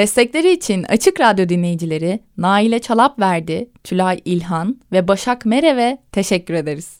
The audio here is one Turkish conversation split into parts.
Destekleri için Açık Radyo dinleyicileri Naile Çalapverdi, Tülay İlhan ve Başak Mereve teşekkür ederiz.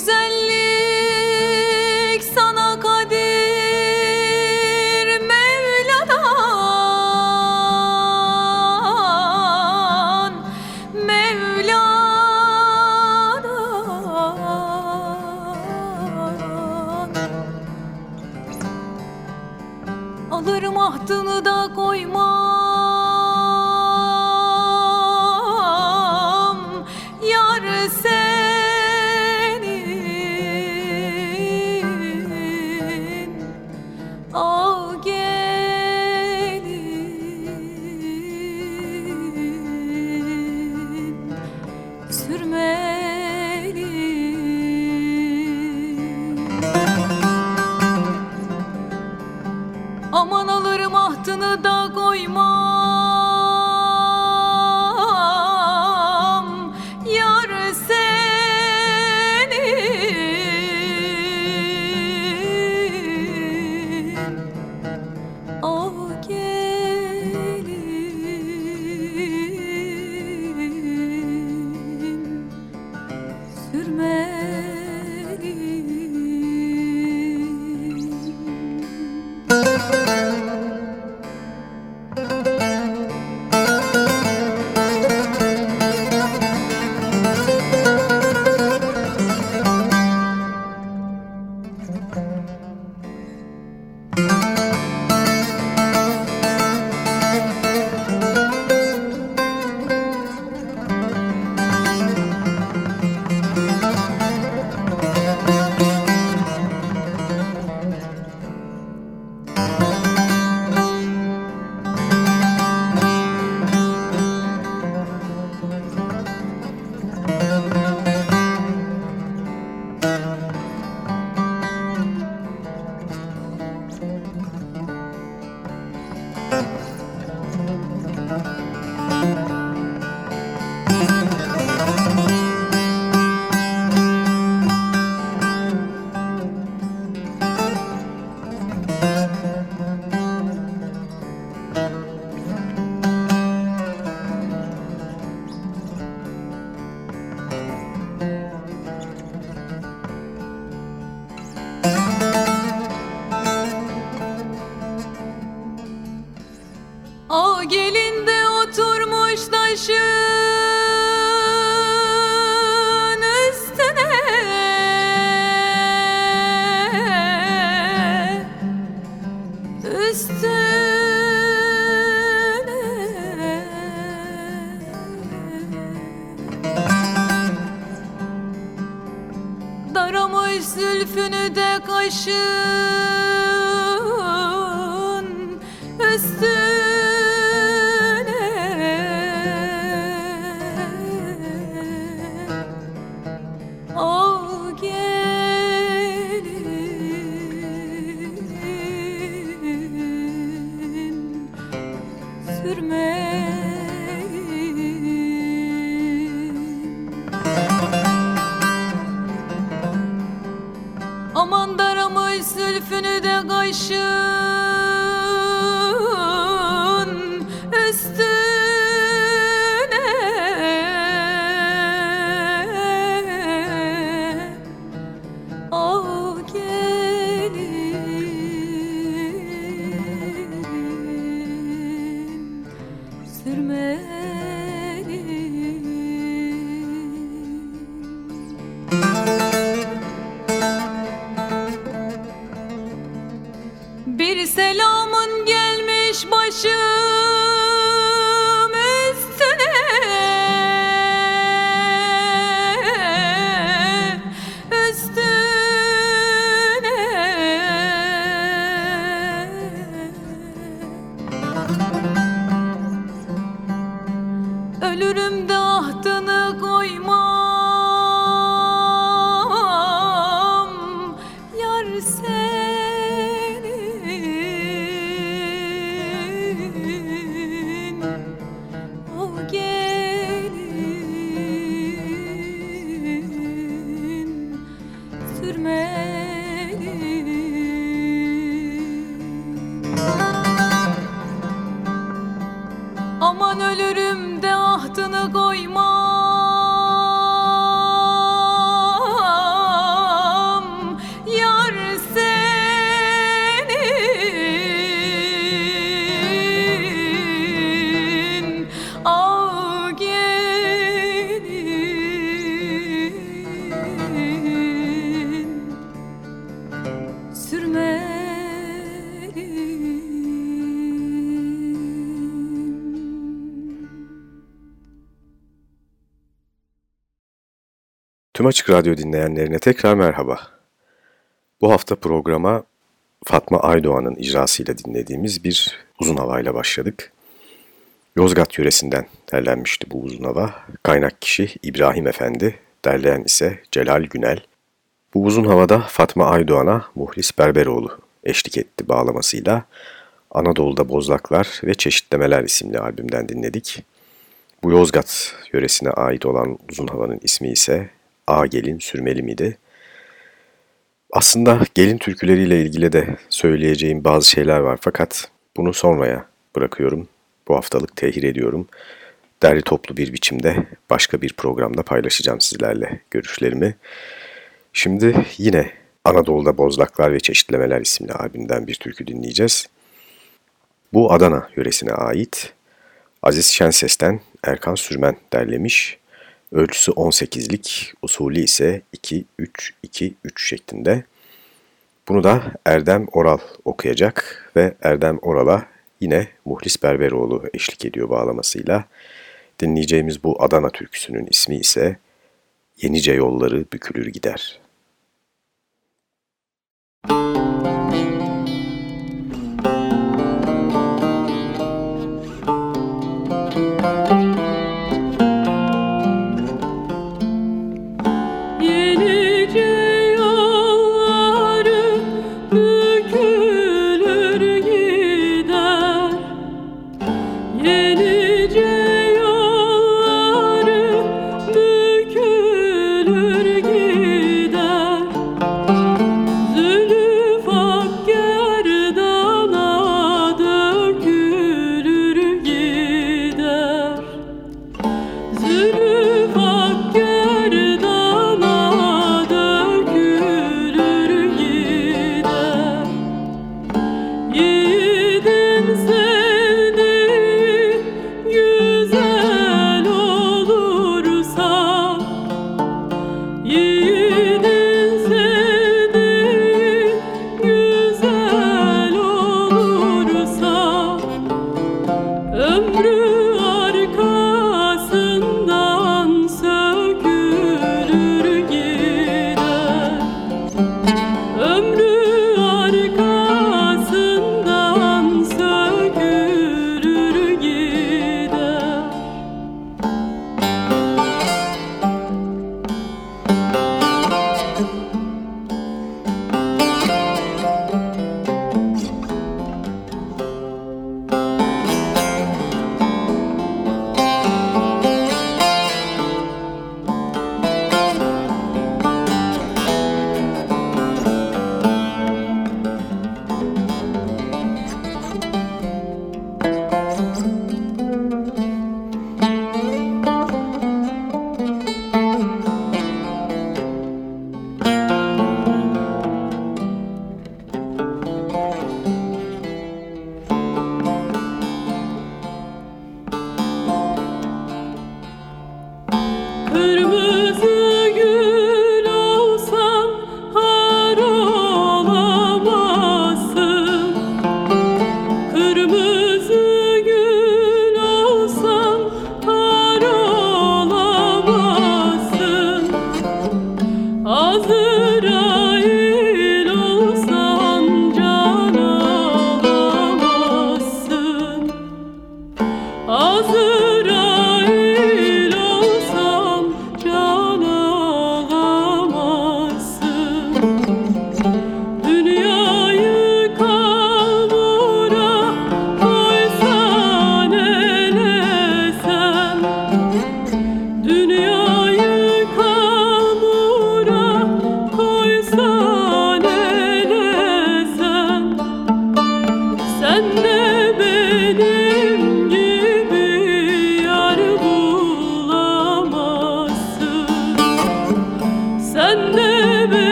güzellik Yeah. Tüm Açık Radyo dinleyenlerine tekrar merhaba. Bu hafta programa Fatma Aydoğan'ın icrasıyla dinlediğimiz bir uzun havayla başladık. Yozgat yöresinden derlenmişti bu uzun hava. Kaynak kişi İbrahim Efendi, derleyen ise Celal Günel. Bu uzun havada Fatma Aydoğan'a Muhlis Berberoğlu eşlik etti bağlamasıyla. Anadolu'da Bozlaklar ve Çeşitlemeler isimli albümden dinledik. Bu Yozgat yöresine ait olan uzun havanın ismi ise A Gelin Sürmeli miydi? Aslında gelin türküleriyle ilgili de söyleyeceğim bazı şeyler var fakat bunu sonraya bırakıyorum. Bu haftalık tehir ediyorum. Derli toplu bir biçimde başka bir programda paylaşacağım sizlerle görüşlerimi. Şimdi yine Anadolu'da Bozlaklar ve Çeşitlemeler isimli albümden bir türkü dinleyeceğiz. Bu Adana yöresine ait. Aziz Şenses'ten Erkan Sürmen derlemiş. Ölçüsü 18'lik, usulü ise 2-3-2-3 şeklinde. Bunu da Erdem Oral okuyacak ve Erdem Oral'a yine Muhlis Berberoğlu eşlik ediyor bağlamasıyla. Dinleyeceğimiz bu Adana türküsünün ismi ise Yenice Yolları Bükülür Gider. Yenice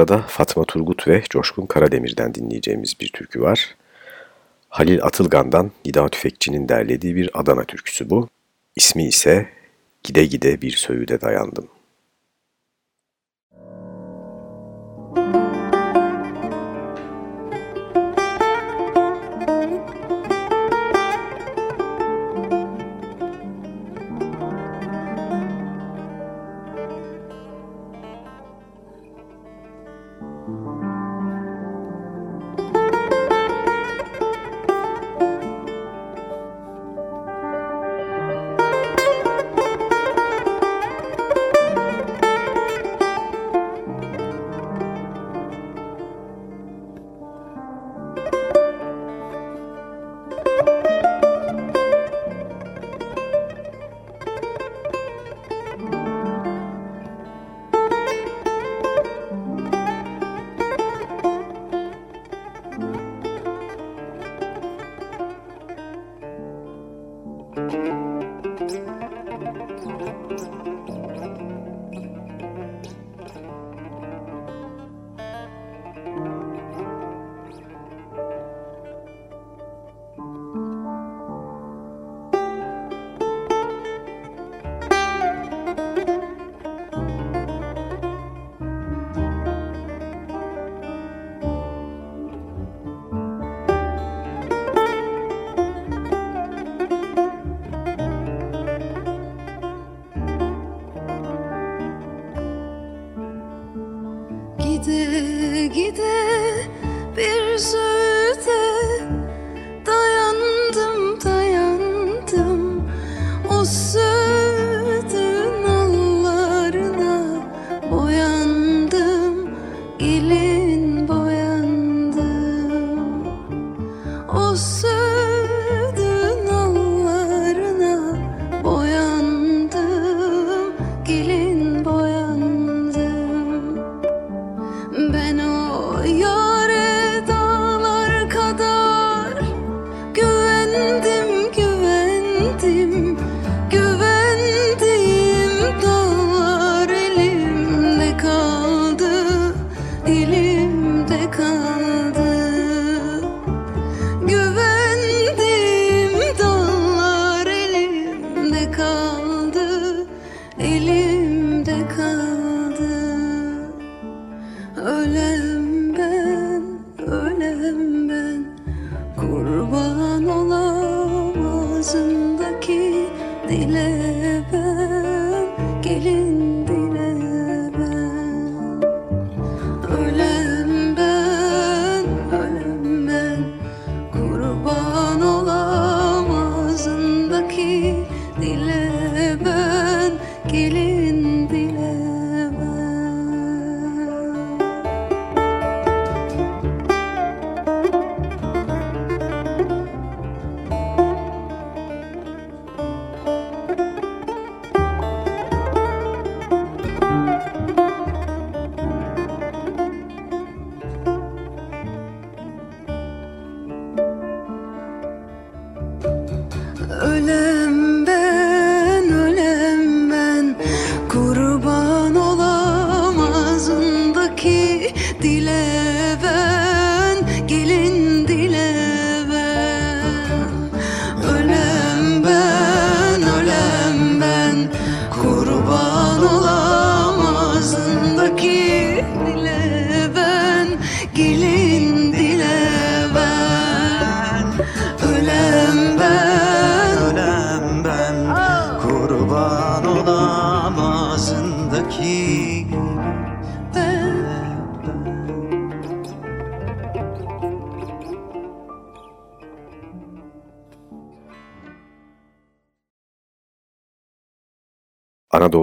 sırada Fatma Turgut ve Coşkun Karademir'den dinleyeceğimiz bir türkü var. Halil Atılgan'dan Nida Tüfekçi'nin derlediği bir Adana türküsü bu. İsmi ise Gide Gide Bir Söğüde Dayandım.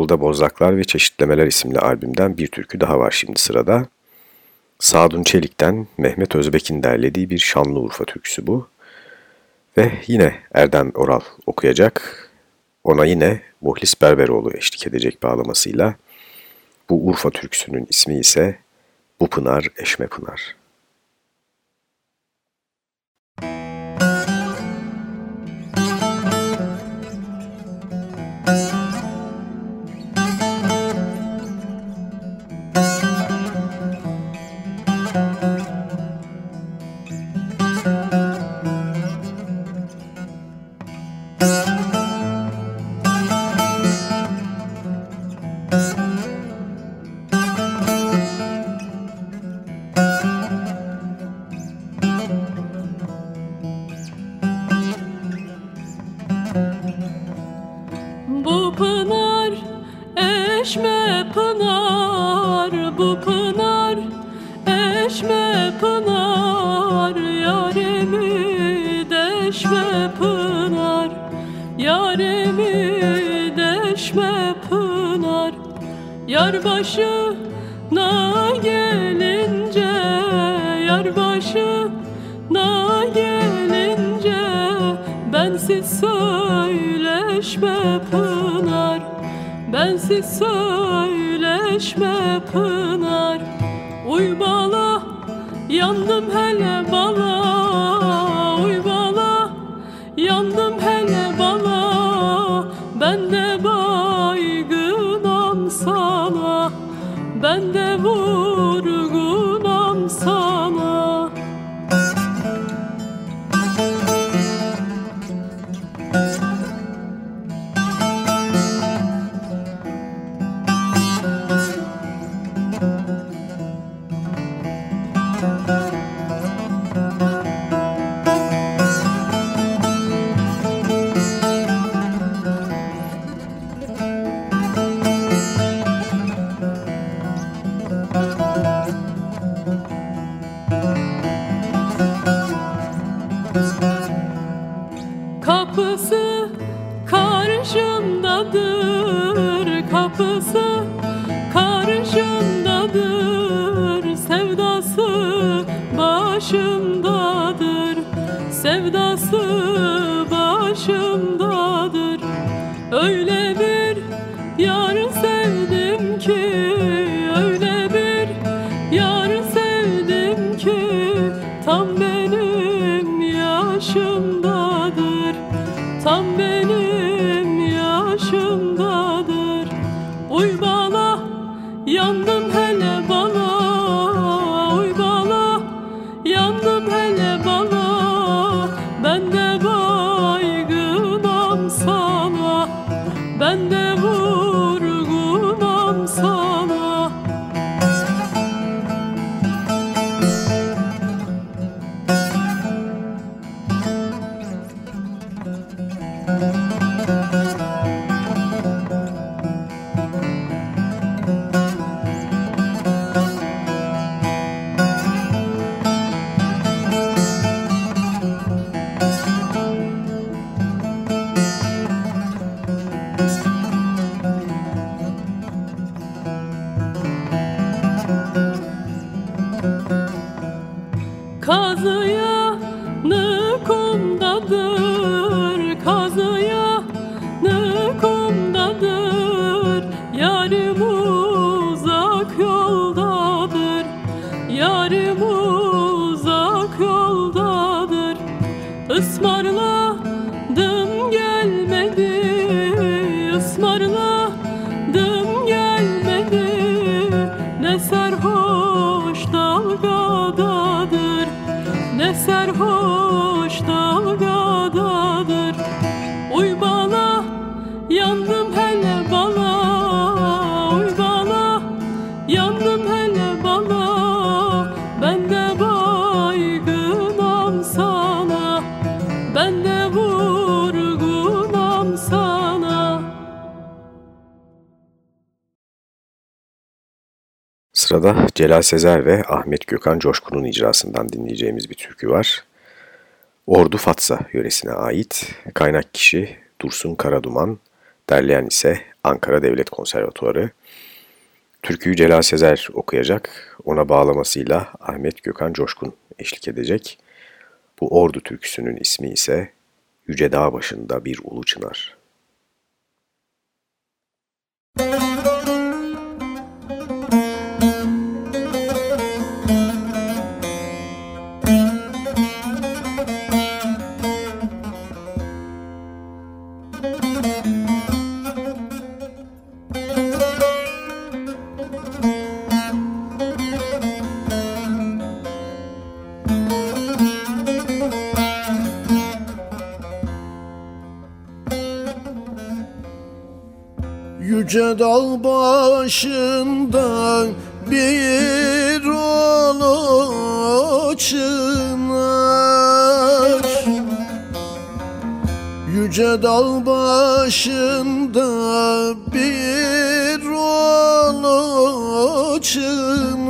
Anadolu'da Bozlaklar ve Çeşitlemeler isimli albümden bir türkü daha var şimdi sırada. Sadun Çelik'ten Mehmet Özbek'in derlediği bir Şanlıurfa türküsü bu. Ve yine Erdem Oral okuyacak. Ona yine Muhlis Berberoğlu eşlik edecek bağlamasıyla. Bu Urfa türküsünün ismi ise Bu Pınar Eşme Pınar. Thanks. Celal Sezer ve Ahmet Gökhan Coşkun'un icrasından dinleyeceğimiz bir türkü var. Ordu Fatsa yöresine ait. Kaynak kişi Dursun Karaduman, derleyen ise Ankara Devlet Konservatuarı. Türküyü Celal Sezer okuyacak, ona bağlamasıyla Ahmet Gökhan Coşkun eşlik edecek. Bu Ordu türküsünün ismi ise Yüce Dağ Başında Bir Ulu Çınar. Müzik dağ başında bir ulu çınar. Yüce dağ başında bir ulu çınar.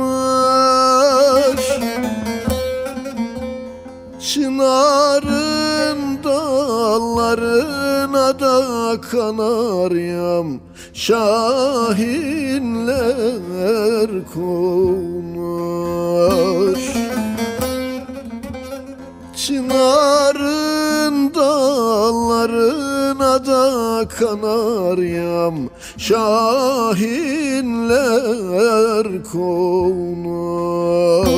Çınarın dallarına da kanaryam şahinler konar. Çınarın dallarına da kanaryam Şahinler konar.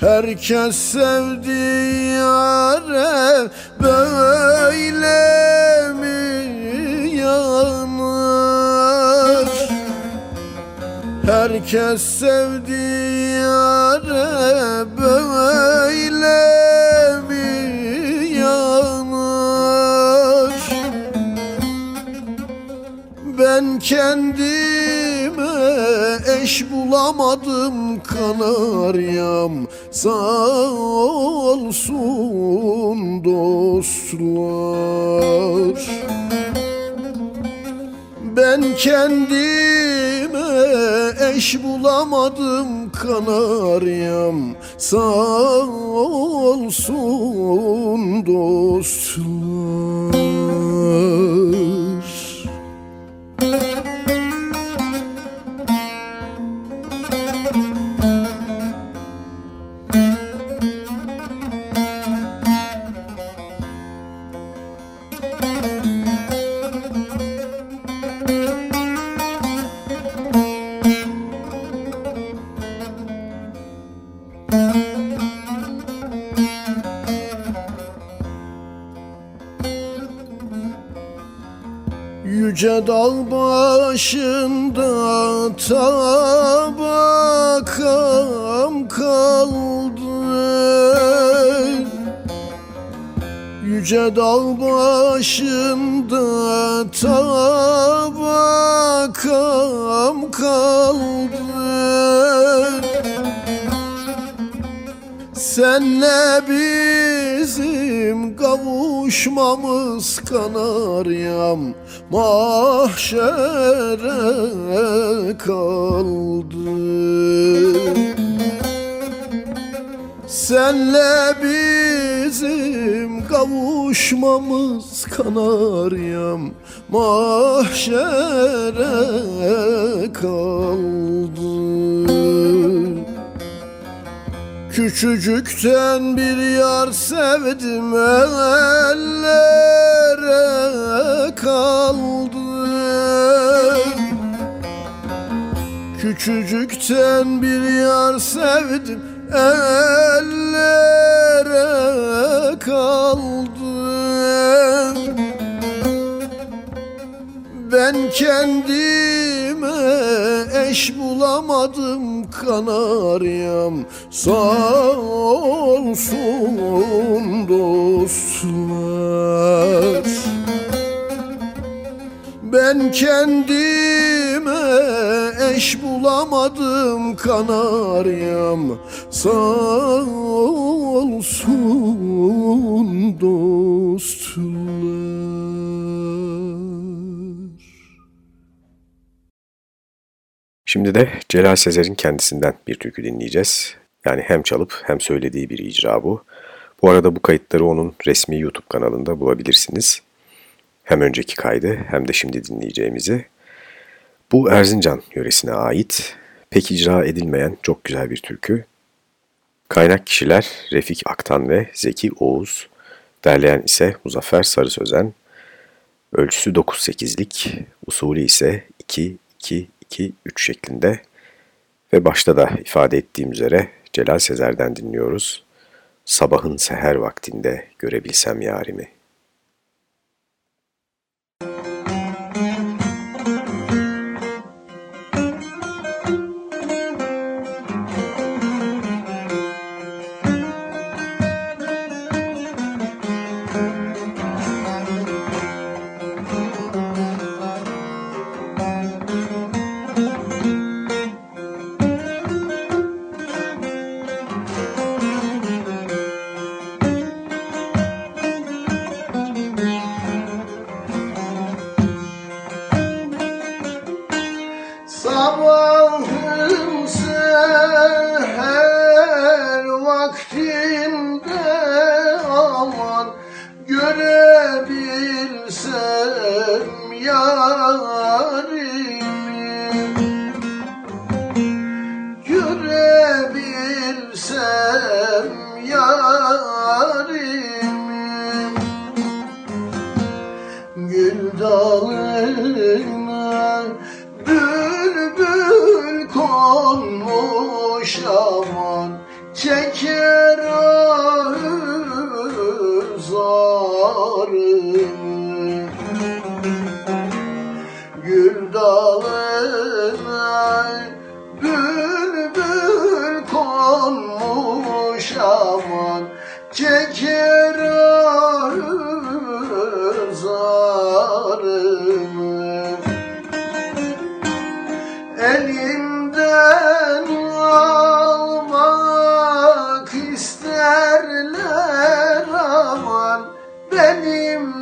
Herkes sevdiği yare böyle Herkes sevdiği yare böyle mi yanar Ben kendime eş bulamadım kanaryam Sağ olsun dostlar. Ben kendime eş bulamadım kanaryam. Sağ olsun dostlar Dağ başında tabakam kaldı. Yüce dağ başında tabakam kaldı. Senle bizim kavuşmamız kanaryam mahşere kaldı. Senle bizim kavuşmamız kanaryam mahşere kaldı Küçücükten bir yar sevdim ellere kaldı Küçücükten bir yar sevdim ellere kaldı Ben kendime eş bulamadım kanaryam. Sağ olsun dostlar. Ben kendime eş bulamadım kanaryam. Sağ olsun dostlar Şimdi de Celal Sezer'in kendisinden bir türkü dinleyeceğiz. Yani hem çalıp hem söylediği bir icra bu. Bu arada bu kayıtları onun resmi YouTube kanalında bulabilirsiniz. Hem önceki kaydı hem de şimdi dinleyeceğimizi. Bu Erzincan yöresine ait, pek icra edilmeyen çok güzel bir türkü. Kaynak kişiler Refik Aktan ve Zeki Oğuz, derleyen ise Muzaffer Sarı Sözen. Ölçüsü 9-8'lik, usulü ise 2-2-2-3 şeklinde ve başta da ifade ettiğim üzere Celal Sezer'den dinliyoruz. Sabahın seher vaktinde görebilsem yarimi.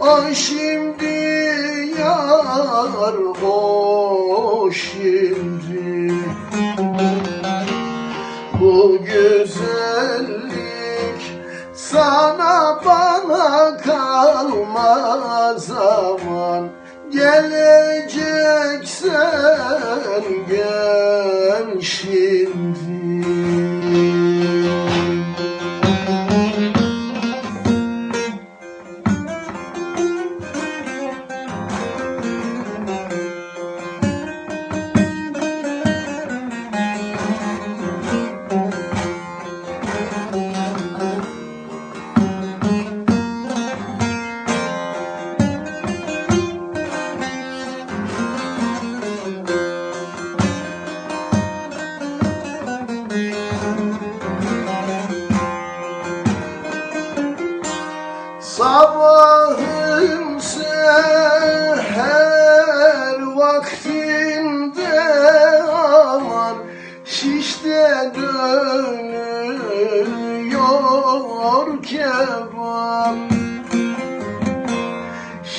Ay şimdi yar o şimdi. Bu güzellik sana bana kalmaz aman Geleceksen gel şimdi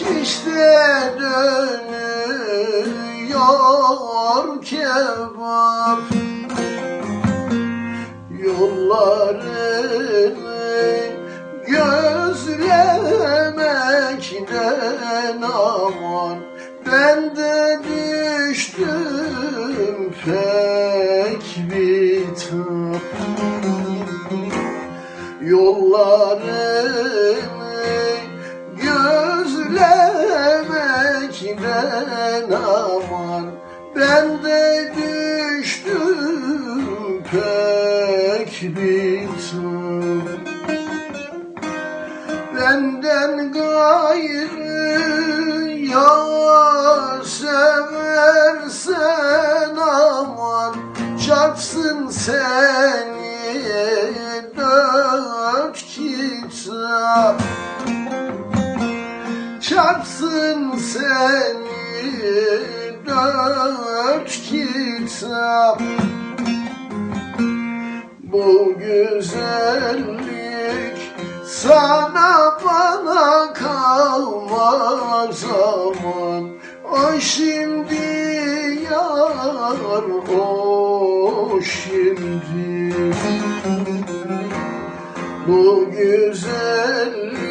Şişte dönüyor kebap. Yollarını gözlemekten aman. Ben de düştüm pek bitap Yollarını gözlemekten aman Ben de düştüm pek bitap Benden gayrı yar seversen aman Çarpsın seni dört kitap Çarpsın seni dört kitap. Bu güzellik sana bana kalmaz zaman O şimdi yar o şimdi. Bu güzellik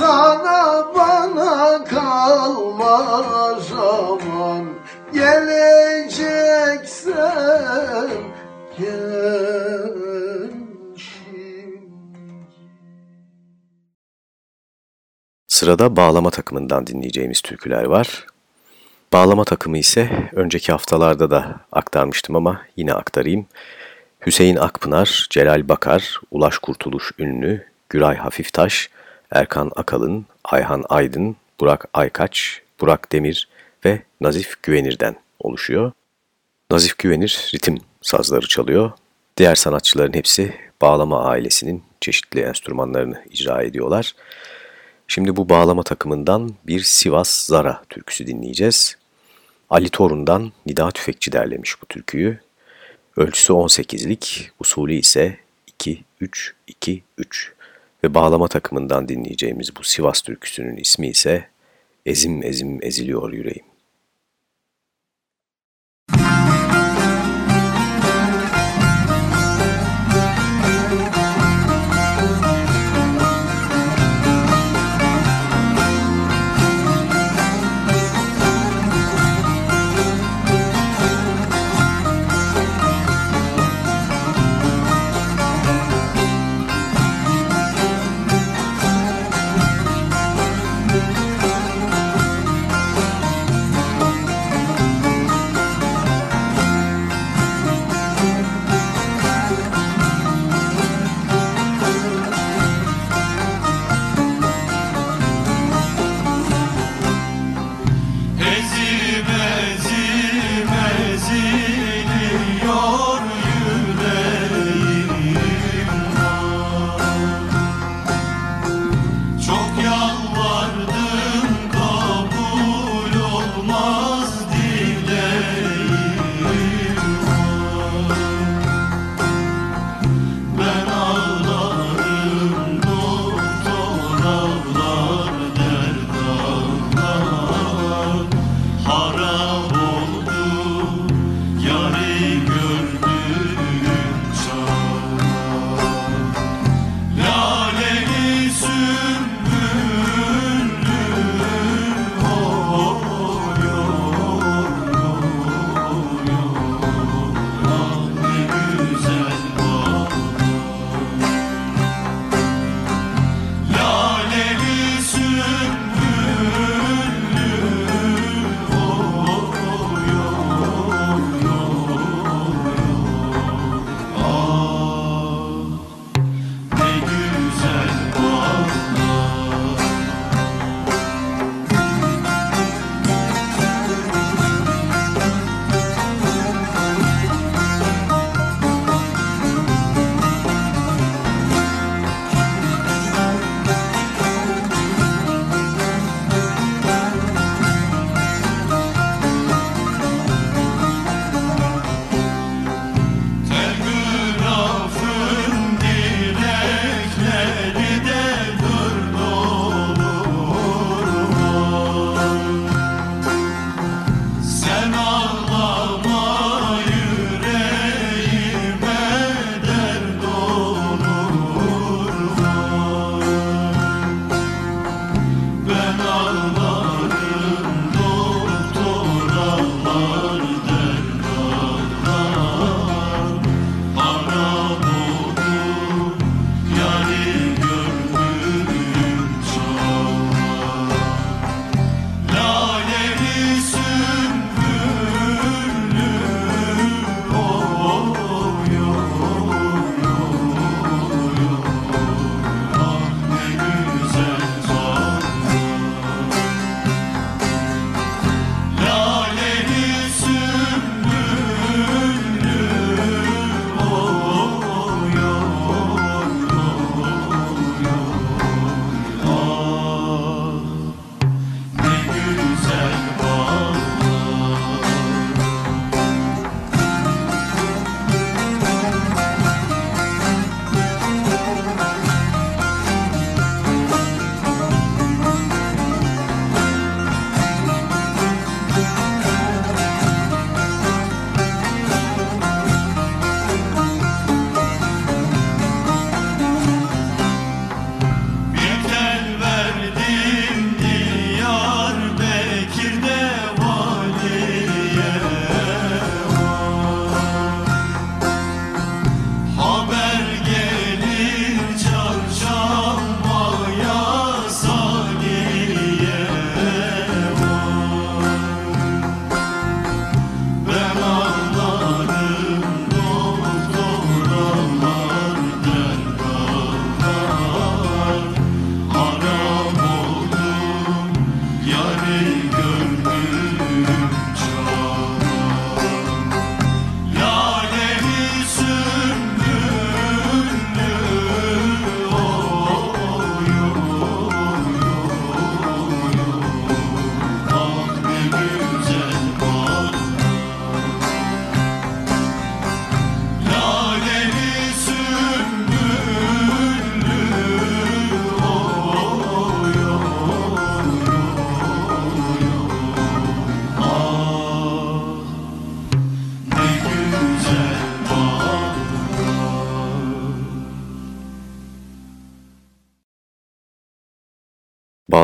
sana bana kalmaz zaman Geleceksen gel Sırada bağlama takımından dinleyeceğimiz türküler var. Bağlama takımı ise önceki haftalarda da aktarmıştım ama yine aktarayım. Hüseyin Akpınar, Celal Bakar, Ulaş Kurtuluş Ünlü, Güray Hafiftaş, Erkan Akalın, Ayhan Aydın, Burak Aykaç, Burak Demir ve Nazif Güvenir'den oluşuyor. Nazif Güvenir ritim sazları çalıyor. Diğer sanatçıların hepsi bağlama ailesinin çeşitli enstrümanlarını icra ediyorlar. Şimdi bu bağlama takımından bir Sivas Zara türküsü dinleyeceğiz. Ali Torun'dan Nida Tüfekçi derlemiş bu türküyü. Ölçüsü 18'lik, usulü ise 2-3-2-3 ve bağlama takımından dinleyeceğimiz bu Sivas türküsünün ismi ise Ezim Ezim Eziliyor Yüreğim.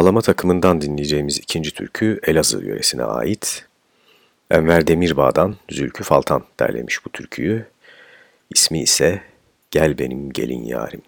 Bağlama takımından dinleyeceğimiz ikinci türkü Elazığ yöresine ait. Enver Demirbağ'dan Zülkü Faltan derlemiş bu türküyü. İsmi ise Gel Benim Gelin Yarim.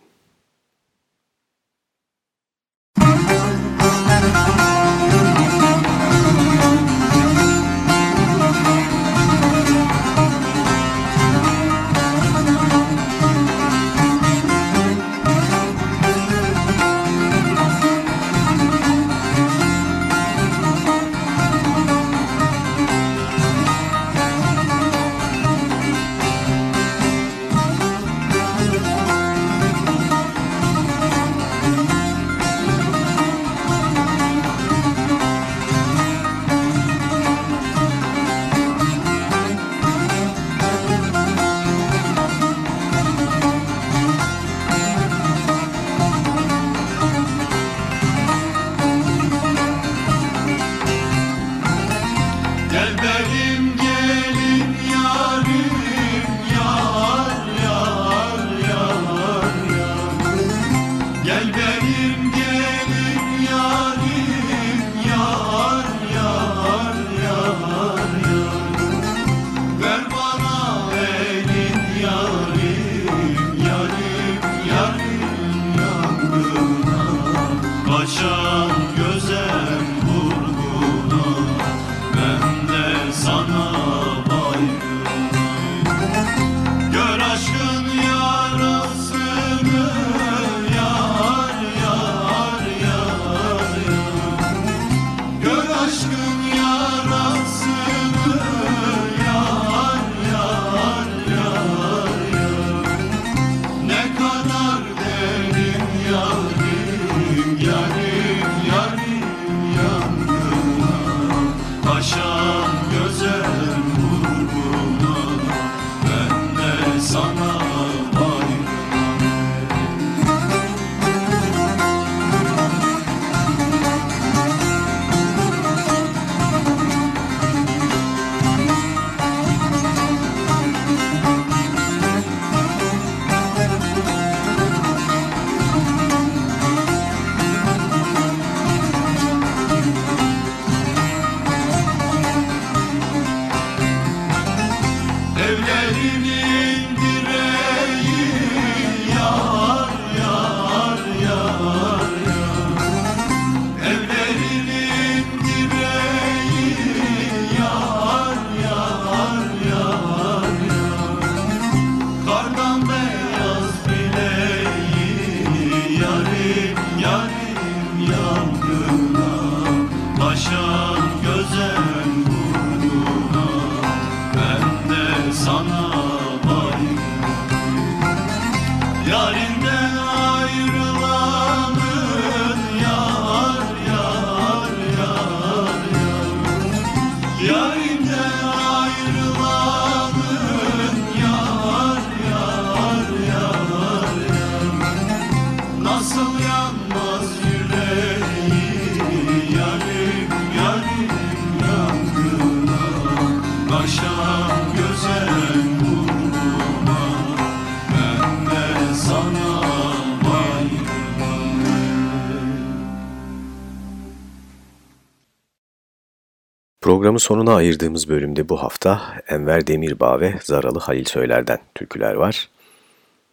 Programın sonuna ayırdığımız bölümde bu hafta Enver Demirbağ ve Zaralı Halil Söyler'den türküler var.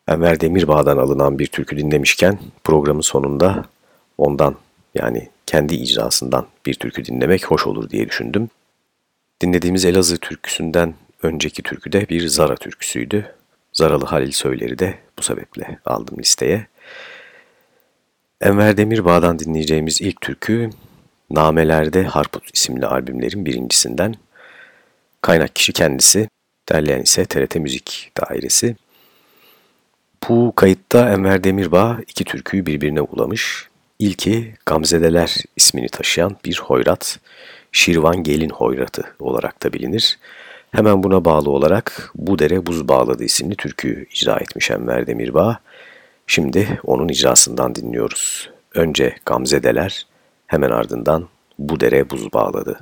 Enver Demirbağ'dan alınan bir türkü dinlemişken programın sonunda ondan yani kendi icrasından bir türkü dinlemek hoş olur diye düşündüm. Dinlediğimiz Elazığ türküsünden önceki türkü de bir Zara türküsüydü. Zaralı Halil Söyler'i de bu sebeple aldım listeye. Enver Demirbağ'dan dinleyeceğimiz ilk türkü Namelerde Harput isimli albümlerin birincisinden. Kaynak kişi kendisi, derleyen ise TRT Müzik Dairesi. Bu kayıtta Enver Demirbağ iki türküyü birbirine ulamış. İlki Gamzedeler ismini taşıyan bir hoyrat, Şirvan Gelin Hoyratı olarak da bilinir. Hemen buna bağlı olarak Bu Dere Buz Bağladı isimli türküyü icra etmiş Enver Demirbağ. Şimdi onun icrasından dinliyoruz. Önce Gamzedeler, Hemen ardından bu dere buz bağladı.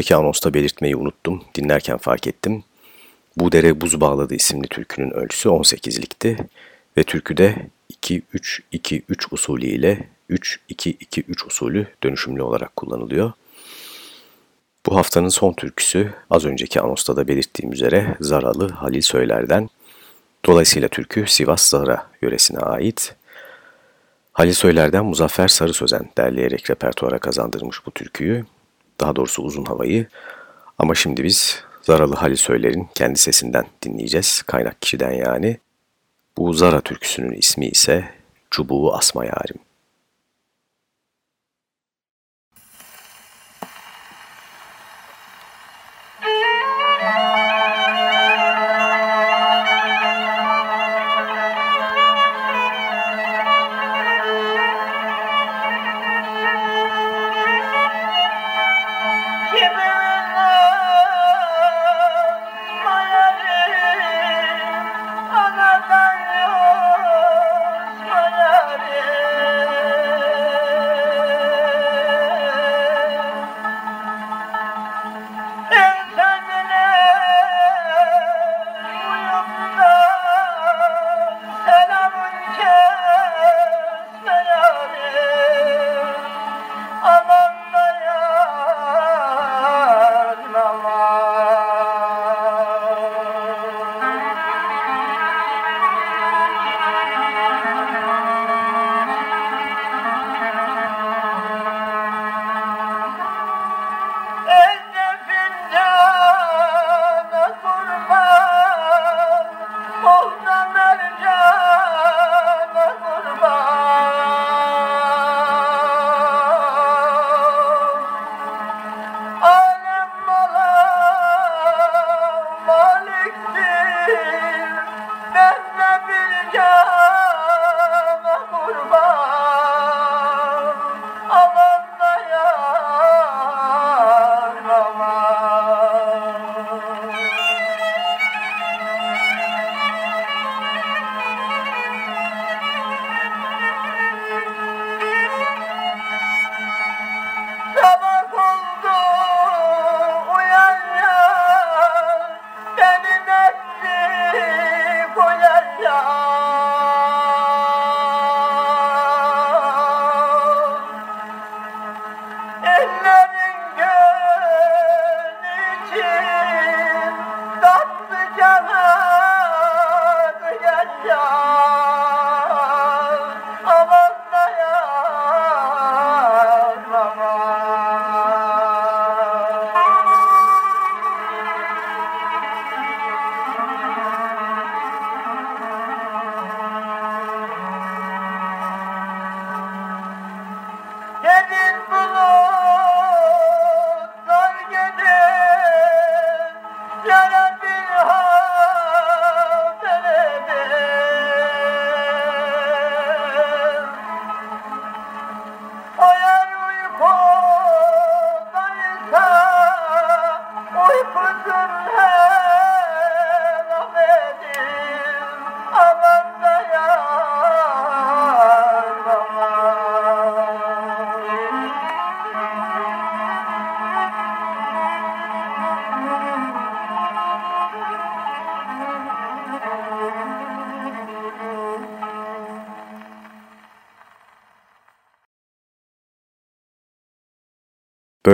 Önceki anonsta belirtmeyi unuttum. Dinlerken fark ettim. Bu Dere Buz Bağladı isimli türkünün ölçüsü 18'likti ve türküde 2-3-2-3 usulü ile 3-2-2-3 usulü dönüşümlü olarak kullanılıyor. Bu haftanın son türküsü az önceki anosta da belirttiğim üzere Zaralı Halil Söyler'den. Dolayısıyla türkü Sivas Zara yöresine ait. Halil Söyler'den Muzaffer Sarı Sözen derleyerek repertuara kazandırmış bu türküyü daha doğrusu uzun havayı. Ama şimdi biz Zaralı Halil Söyler'in kendi sesinden dinleyeceğiz. Kaynak kişiden yani. Bu Zara türküsünün ismi ise Çubuğu Asma Yarim.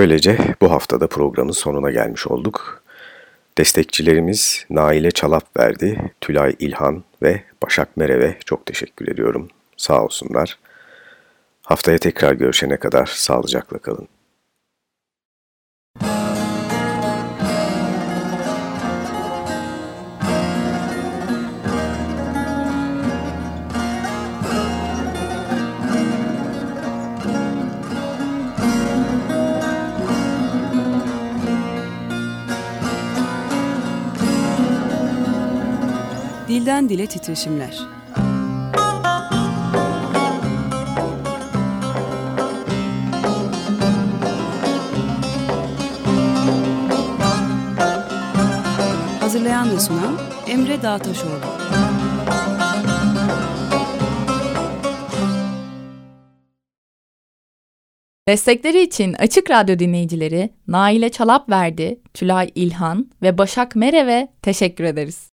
Böylece bu haftada programın sonuna gelmiş olduk. Destekçilerimiz Naile Çalap verdi, Tülay İlhan ve Başak Merev'e çok teşekkür ediyorum. Sağ olsunlar. Haftaya tekrar görüşene kadar sağlıcakla kalın. Dile Titreşimler Hazırlayan ve sunan Emre Dağtaşoğlu. Destekleri için Açık Radyo dinleyicileri Naile Çalapverdi, Tülay İlhan ve Başak Mereve teşekkür ederiz.